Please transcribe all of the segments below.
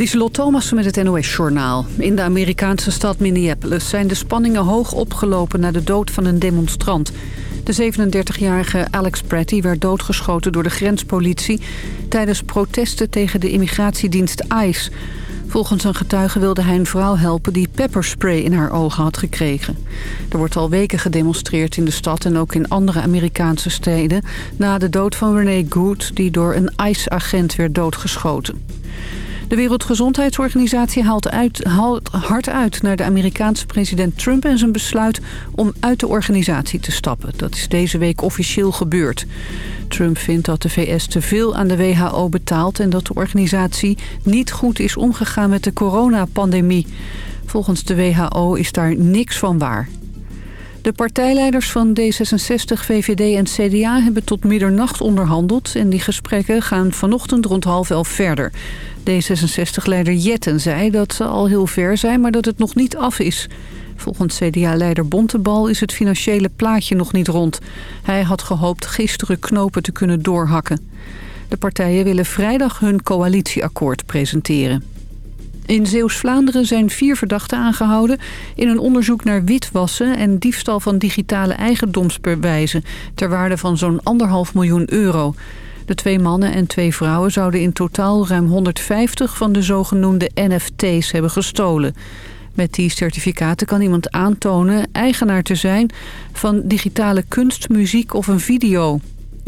Lieselot Thomas met het NOS-journaal. In de Amerikaanse stad Minneapolis zijn de spanningen hoog opgelopen... na de dood van een demonstrant. De 37-jarige Alex Pretty werd doodgeschoten door de grenspolitie... tijdens protesten tegen de immigratiedienst ICE. Volgens een getuige wilde hij een vrouw helpen die pepperspray in haar ogen had gekregen. Er wordt al weken gedemonstreerd in de stad en ook in andere Amerikaanse steden... na de dood van Renee Good, die door een ICE-agent werd doodgeschoten. De Wereldgezondheidsorganisatie haalt, uit, hard uit naar de Amerikaanse president Trump... en zijn besluit om uit de organisatie te stappen. Dat is deze week officieel gebeurd. Trump vindt dat de VS te veel aan de WHO betaalt... en dat de organisatie niet goed is omgegaan met de coronapandemie. Volgens de WHO is daar niks van waar. De partijleiders van D66, VVD en CDA hebben tot middernacht onderhandeld... en die gesprekken gaan vanochtend rond half elf verder. D66-leider Jetten zei dat ze al heel ver zijn, maar dat het nog niet af is. Volgens CDA-leider Bontebal is het financiële plaatje nog niet rond. Hij had gehoopt gisteren knopen te kunnen doorhakken. De partijen willen vrijdag hun coalitieakkoord presenteren. In Zeeuws-Vlaanderen zijn vier verdachten aangehouden... in een onderzoek naar witwassen en diefstal van digitale eigendomsbewijzen... ter waarde van zo'n anderhalf miljoen euro. De twee mannen en twee vrouwen zouden in totaal ruim 150 van de zogenoemde NFT's hebben gestolen. Met die certificaten kan iemand aantonen eigenaar te zijn van digitale kunst, muziek of een video.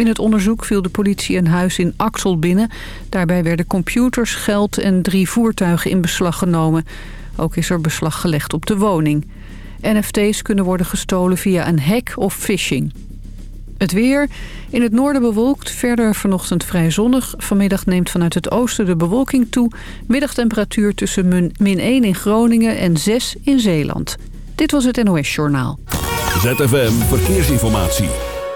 In het onderzoek viel de politie een huis in Axel binnen. Daarbij werden computers, geld en drie voertuigen in beslag genomen. Ook is er beslag gelegd op de woning. NFT's kunnen worden gestolen via een hack of phishing. Het weer. In het noorden bewolkt. Verder vanochtend vrij zonnig. Vanmiddag neemt vanuit het oosten de bewolking toe. Middagtemperatuur tussen min 1 in Groningen en 6 in Zeeland. Dit was het NOS Journaal. ZFM Verkeersinformatie.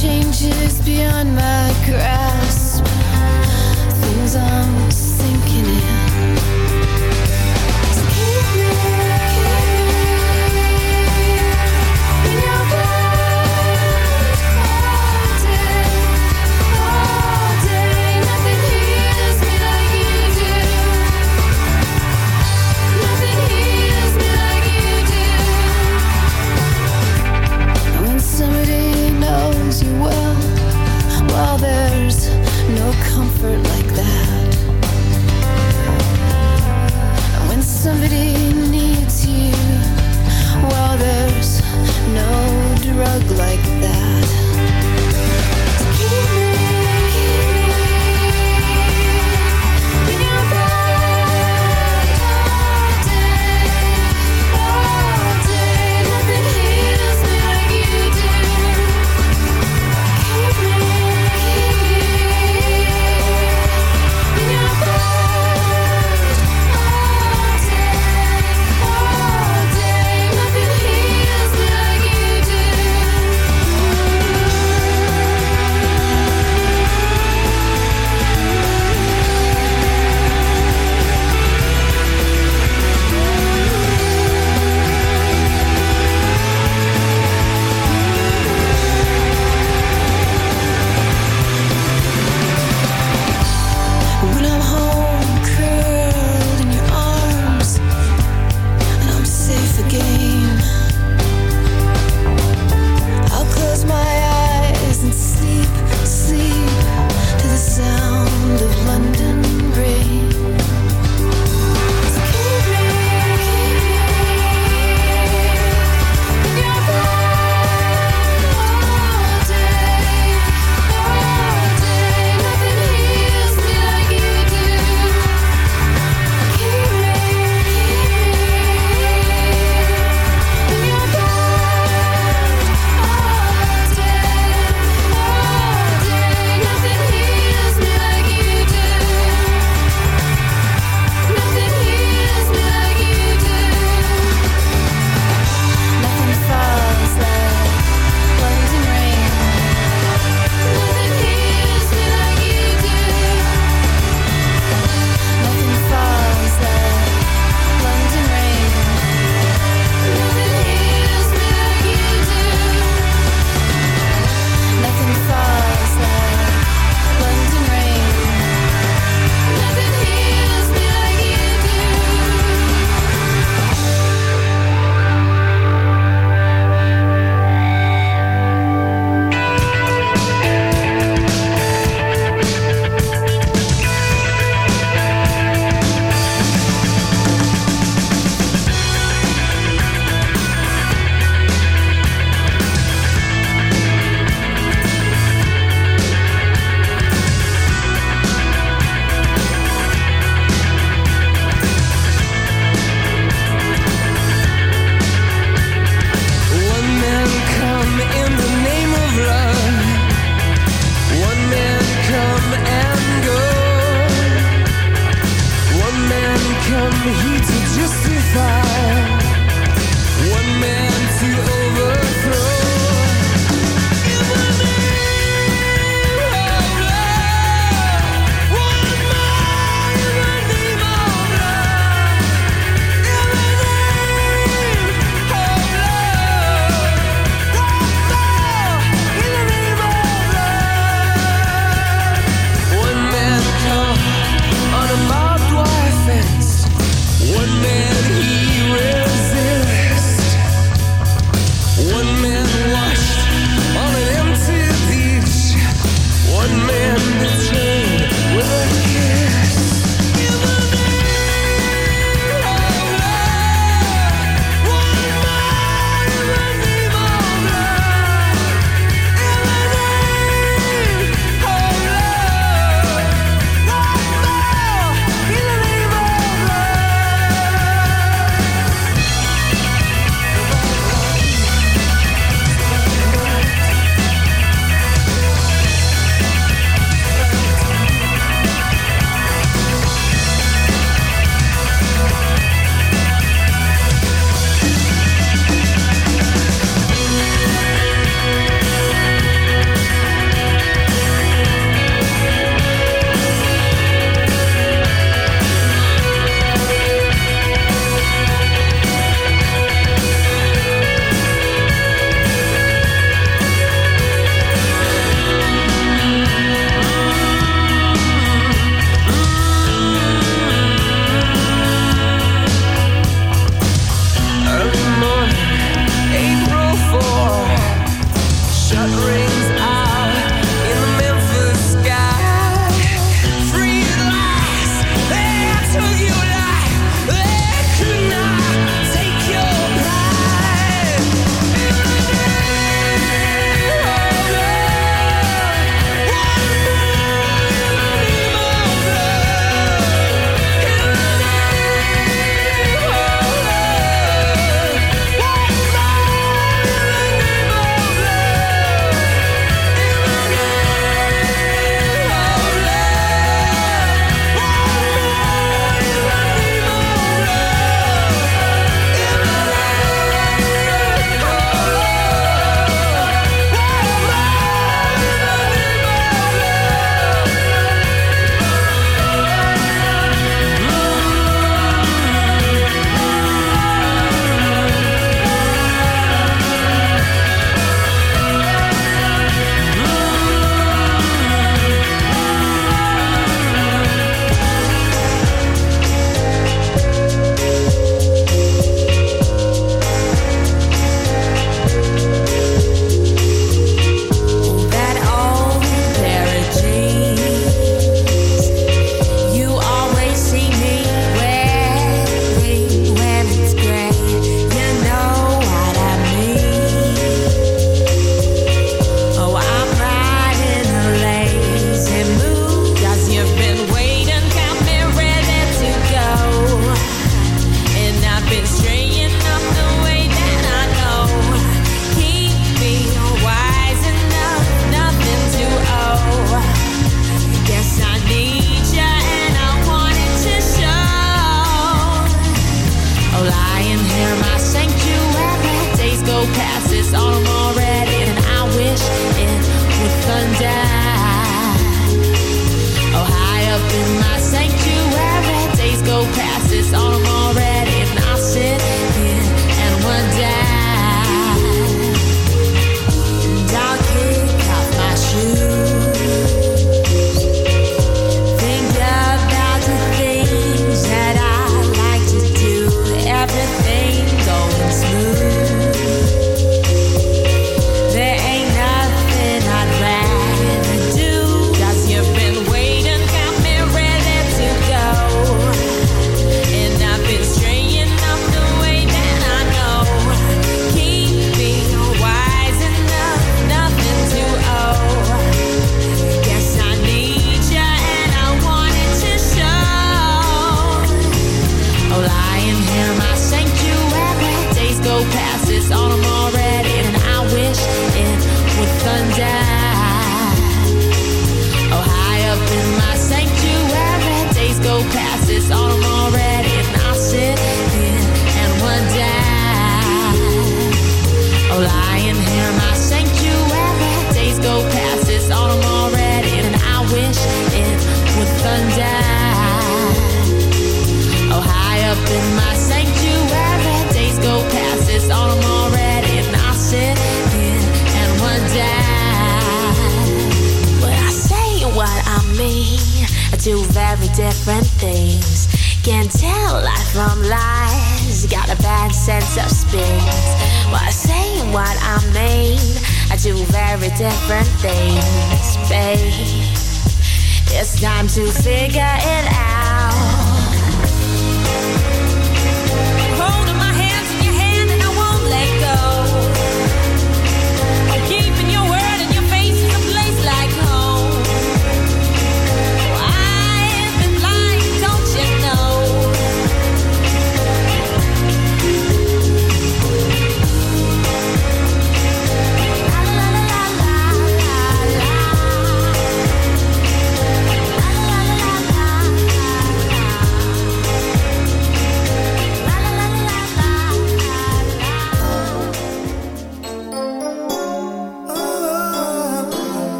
Changes beyond my grasp.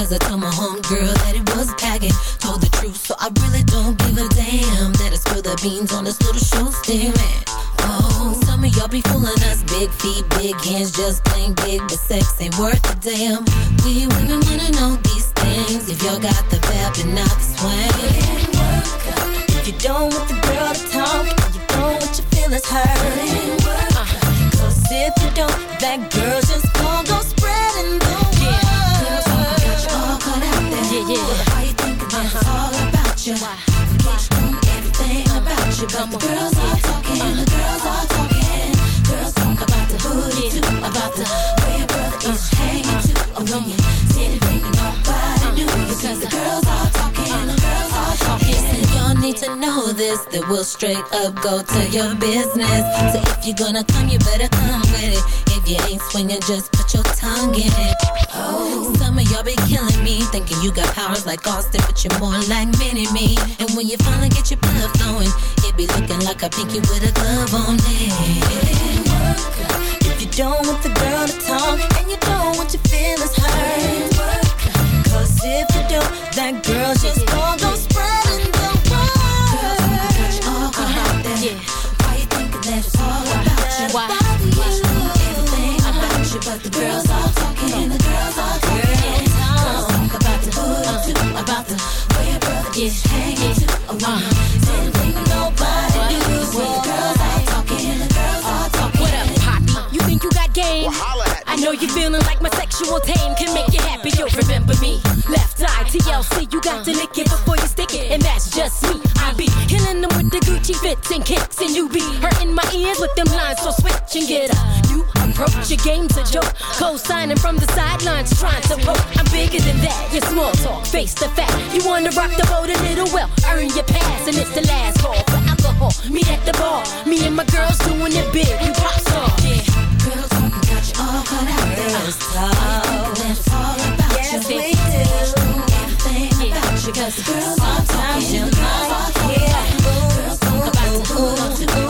Cause I told my homegirl that it was packing. Told the truth, so I really don't give a damn. That I spill the beans on this little show man. Oh, some of y'all be fooling us. Big feet, big hands, just plain big, but sex ain't worth a damn. We women wanna know these things. If y'all got the vibe and not the swing. If you don't want the you. The girls are talking, the girls are talking. Girls talk about the booty too, about the way your brother is hanging too. Oh, when you sit and think nobody knew you. Because the girls are talking, the girls are talking. And y'all need to know this, that we'll straight up go to your business. So if you're gonna come, you better come with it. If you ain't swinging, just put your tongue in it. Oh, y'all be killing me, thinking you got powers like Austin, but you're more like Mini Me. And when you finally get your blood flowing, it be looking like a pinky with a glove on it. If you don't want the girl to talk, and you don't want your feelings hurt. Cause if you don't, that girl's just gon' way your brother gets hanging too. Anything nobody knew. When the girls all talking, the girls all talking. What up, Poppy? You think you got game? I know you're feeling like my sexual tame can make you happy. You'll remember me. Left eye TLC, you got to lick it before you stick it, and that's just me. I be killing them with the Gucci fits and kicks, and you be hurting my ears with them lines. So switch and get a new approach. Your game's a joke. Co-signing from the sidelines, trying to poke. I'm bigger than that. Your small talk, face the fact. You wanna rock the boat a little well, earn your pass, and it's the last call for alcohol. Meet at the bar. Me and my girls doing it big. We pop star. Yeah. Girls talking got you all caught out there. Why you thinking that it's all about Yes, you? we do. Everything about you, 'cause girls are talking, the girls are talking. Girls talk about the